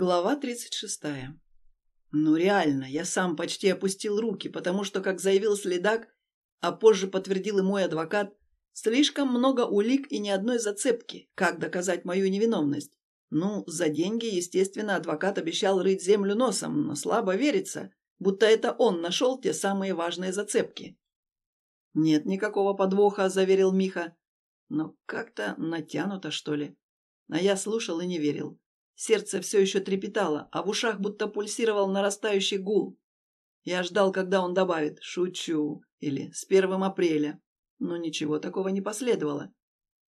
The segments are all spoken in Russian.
Глава 36. Ну реально, я сам почти опустил руки, потому что, как заявил следак, а позже подтвердил и мой адвокат, слишком много улик и ни одной зацепки, как доказать мою невиновность. Ну, за деньги, естественно, адвокат обещал рыть землю носом, но слабо верится, будто это он нашел те самые важные зацепки. «Нет никакого подвоха», — заверил Миха. Но как-то натянуто, что ли. А я слушал и не верил. Сердце все еще трепетало, а в ушах будто пульсировал нарастающий гул. Я ждал, когда он добавит «шучу» или «с первым апреля». Но ничего такого не последовало.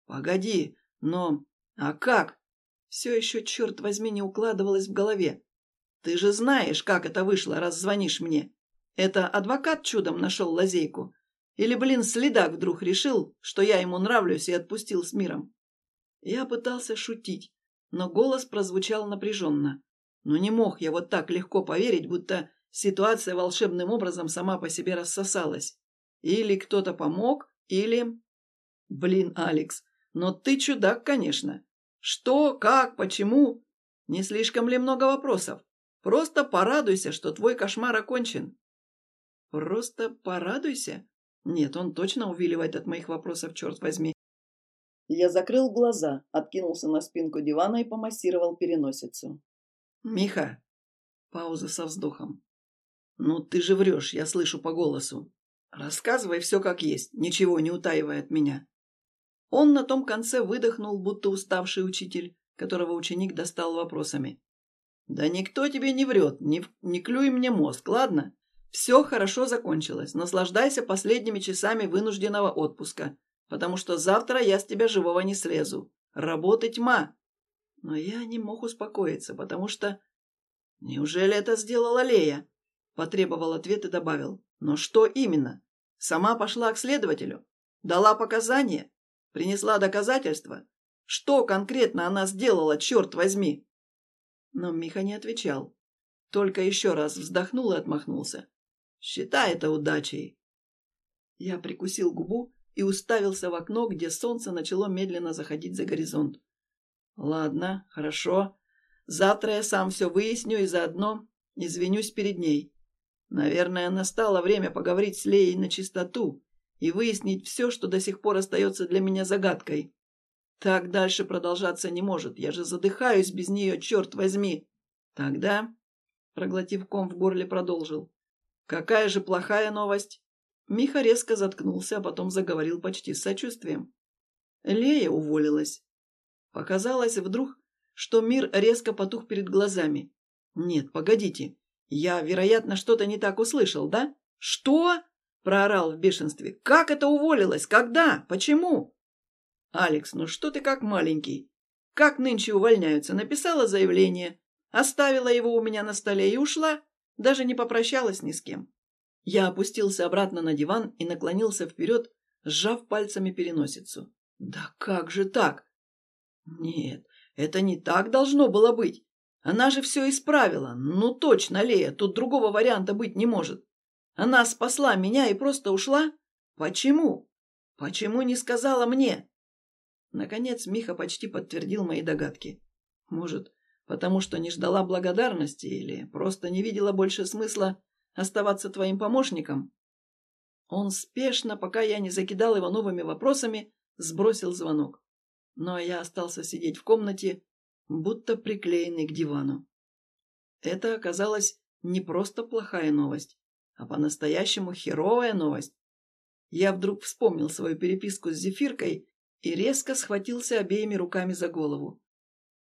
«Погоди, но... А как?» Все еще, черт возьми, не укладывалось в голове. «Ты же знаешь, как это вышло, раз звонишь мне. Это адвокат чудом нашел лазейку? Или, блин, следак вдруг решил, что я ему нравлюсь и отпустил с миром?» Я пытался шутить, но голос прозвучал напряженно. Но не мог я вот так легко поверить, будто ситуация волшебным образом сама по себе рассосалась. Или кто-то помог, или... Блин, Алекс, но ты чудак, конечно. Что, как, почему? Не слишком ли много вопросов? Просто порадуйся, что твой кошмар окончен. Просто порадуйся? Нет, он точно увиливает от моих вопросов, черт возьми. Я закрыл глаза, откинулся на спинку дивана и помассировал переносицу. «Миха!» Пауза со вздохом. «Ну ты же врешь, я слышу по голосу. Рассказывай все как есть, ничего не утаивая от меня». Он на том конце выдохнул, будто уставший учитель, которого ученик достал вопросами. «Да никто тебе не врет, не, не клюй мне мозг, ладно? Все хорошо закончилось, наслаждайся последними часами вынужденного отпуска потому что завтра я с тебя живого не слезу. Работы тьма. Но я не мог успокоиться, потому что... Неужели это сделала Лея? Потребовал ответ и добавил. Но что именно? Сама пошла к следователю? Дала показания? Принесла доказательства? Что конкретно она сделала, черт возьми? Но Миха не отвечал. Только еще раз вздохнул и отмахнулся. Считай это удачей. Я прикусил губу и уставился в окно, где солнце начало медленно заходить за горизонт. «Ладно, хорошо. Завтра я сам все выясню и заодно извинюсь перед ней. Наверное, настало время поговорить с Леей на чистоту и выяснить все, что до сих пор остается для меня загадкой. Так дальше продолжаться не может. Я же задыхаюсь без нее, черт возьми. Тогда, проглотив ком в горле, продолжил. Какая же плохая новость? Миха резко заткнулся, а потом заговорил почти с сочувствием. Лея уволилась. Показалось вдруг, что мир резко потух перед глазами. «Нет, погодите. Я, вероятно, что-то не так услышал, да?» «Что?» – проорал в бешенстве. «Как это уволилась? Когда? Почему?» «Алекс, ну что ты как маленький? Как нынче увольняются? Написала заявление, оставила его у меня на столе и ушла, даже не попрощалась ни с кем. Я опустился обратно на диван и наклонился вперед, сжав пальцами переносицу. «Да как же так?» «Нет, это не так должно было быть. Она же все исправила. Ну точно, Лея, тут другого варианта быть не может. Она спасла меня и просто ушла? Почему? Почему не сказала мне?» Наконец Миха почти подтвердил мои догадки. Может, потому что не ждала благодарности или просто не видела больше смысла оставаться твоим помощником?» Он спешно, пока я не закидал его новыми вопросами, сбросил звонок. Но я остался сидеть в комнате, будто приклеенный к дивану. Это оказалось не просто плохая новость, а по-настоящему херовая новость. Я вдруг вспомнил свою переписку с Зефиркой и резко схватился обеими руками за голову.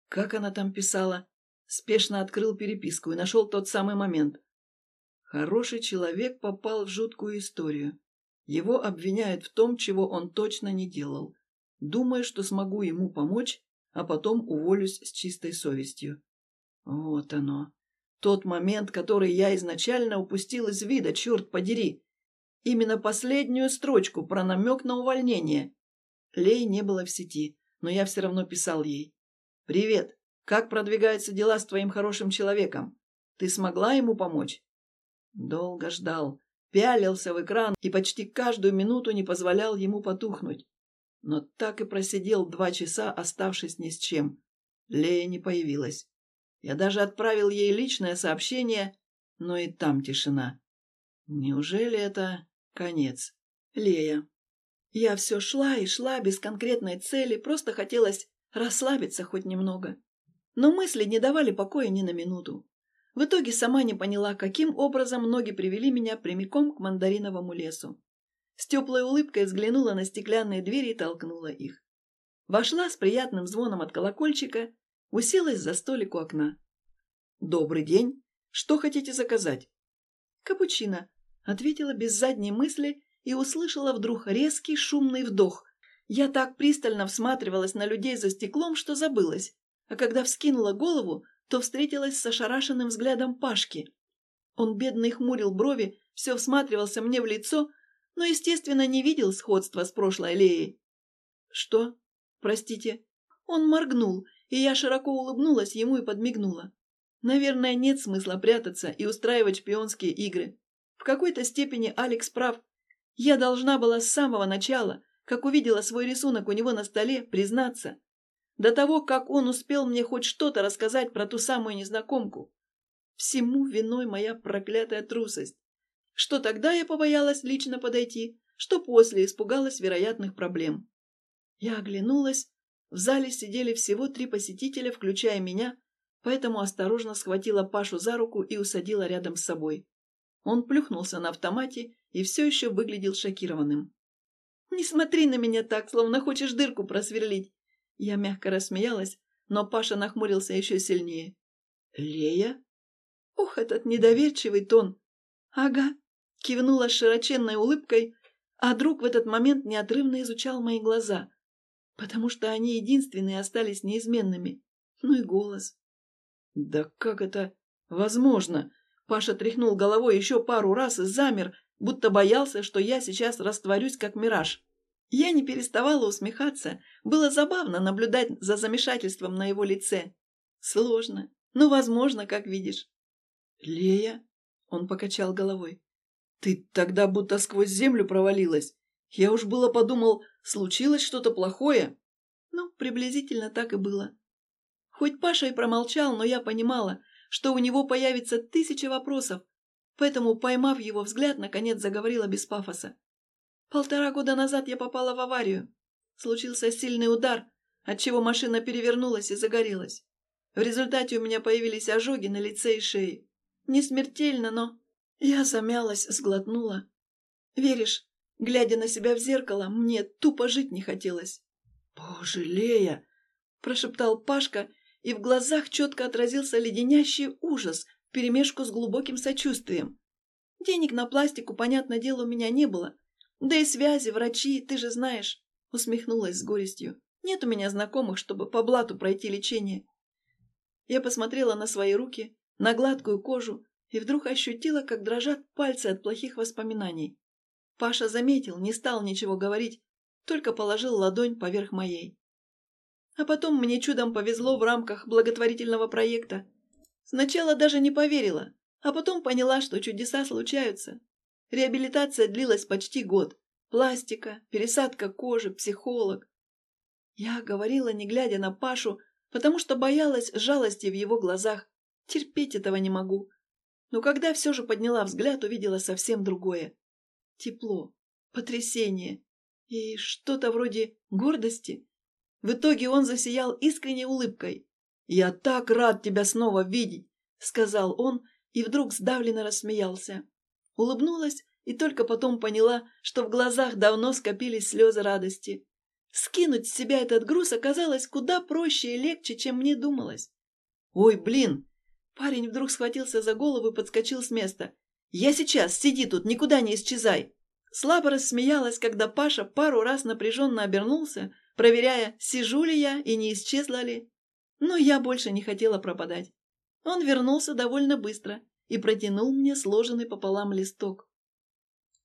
Как она там писала? Спешно открыл переписку и нашел тот самый момент. Хороший человек попал в жуткую историю. Его обвиняют в том, чего он точно не делал. Думаю, что смогу ему помочь, а потом уволюсь с чистой совестью. Вот оно. Тот момент, который я изначально упустил из вида, черт подери. Именно последнюю строчку про намек на увольнение. Лей не было в сети, но я все равно писал ей. «Привет. Как продвигаются дела с твоим хорошим человеком? Ты смогла ему помочь?» Долго ждал, пялился в экран и почти каждую минуту не позволял ему потухнуть. Но так и просидел два часа, оставшись ни с чем. Лея не появилась. Я даже отправил ей личное сообщение, но и там тишина. Неужели это конец? Лея. Я все шла и шла без конкретной цели, просто хотелось расслабиться хоть немного. Но мысли не давали покоя ни на минуту. В итоге сама не поняла, каким образом ноги привели меня прямиком к мандариновому лесу. С теплой улыбкой взглянула на стеклянные двери и толкнула их. Вошла с приятным звоном от колокольчика, уселась за столик у окна. «Добрый день. Что хотите заказать?» «Капучино», — ответила без задней мысли и услышала вдруг резкий шумный вдох. Я так пристально всматривалась на людей за стеклом, что забылась. А когда вскинула голову, то встретилась с ошарашенным взглядом Пашки. Он бедно хмурил брови, все всматривался мне в лицо, но, естественно, не видел сходства с прошлой Леей. «Что? Простите?» Он моргнул, и я широко улыбнулась ему и подмигнула. Наверное, нет смысла прятаться и устраивать шпионские игры. В какой-то степени Алекс прав. Я должна была с самого начала, как увидела свой рисунок у него на столе, признаться. До того, как он успел мне хоть что-то рассказать про ту самую незнакомку. Всему виной моя проклятая трусость. Что тогда я побоялась лично подойти, что после испугалась вероятных проблем. Я оглянулась. В зале сидели всего три посетителя, включая меня, поэтому осторожно схватила Пашу за руку и усадила рядом с собой. Он плюхнулся на автомате и все еще выглядел шокированным. «Не смотри на меня так, словно хочешь дырку просверлить!» Я мягко рассмеялась, но Паша нахмурился еще сильнее. «Лея?» «Ух, этот недоверчивый тон!» «Ага», — кивнула широченной улыбкой, а друг в этот момент неотрывно изучал мои глаза, потому что они единственные остались неизменными. Ну и голос. «Да как это возможно?» Паша тряхнул головой еще пару раз и замер, будто боялся, что я сейчас растворюсь, как мираж. Я не переставала усмехаться. Было забавно наблюдать за замешательством на его лице. Сложно, но возможно, как видишь. «Лея?» — он покачал головой. «Ты тогда будто сквозь землю провалилась. Я уж было подумал, случилось что-то плохое». Ну, приблизительно так и было. Хоть Паша и промолчал, но я понимала, что у него появится тысяча вопросов, поэтому, поймав его взгляд, наконец заговорила без пафоса. Полтора года назад я попала в аварию. Случился сильный удар, отчего машина перевернулась и загорелась. В результате у меня появились ожоги на лице и шее. Не смертельно, но... Я замялась, сглотнула. Веришь, глядя на себя в зеркало, мне тупо жить не хотелось. «Боже, Лея!» – прошептал Пашка, и в глазах четко отразился леденящий ужас вперемешку с глубоким сочувствием. Денег на пластику, понятное дело, у меня не было, да и связи, врачи, ты же знаешь, усмехнулась с горестью. Нет у меня знакомых, чтобы по блату пройти лечение. Я посмотрела на свои руки, на гладкую кожу, и вдруг ощутила, как дрожат пальцы от плохих воспоминаний. Паша заметил, не стал ничего говорить, только положил ладонь поверх моей. А потом мне чудом повезло в рамках благотворительного проекта. Сначала даже не поверила, а потом поняла, что чудеса случаются. Реабилитация длилась почти год. Пластика, пересадка кожи, психолог. Я говорила, не глядя на Пашу, потому что боялась жалости в его глазах. Терпеть этого не могу. Но когда все же подняла взгляд, увидела совсем другое. Тепло, потрясение и что-то вроде гордости. В итоге он засиял искренней улыбкой. «Я так рад тебя снова видеть!» — сказал он и вдруг сдавленно рассмеялся. Улыбнулась и только потом поняла, что в глазах давно скопились слезы радости. Скинуть с себя этот груз оказалось куда проще и легче, чем мне думалось. «Ой, блин!» Парень вдруг схватился за голову и подскочил с места. «Я сейчас, сиди тут, никуда не исчезай!» Слабо рассмеялась, когда Паша пару раз напряженно обернулся, проверяя, сижу ли я и не исчезла ли. Но я больше не хотела пропадать. Он вернулся довольно быстро и протянул мне сложенный пополам листок.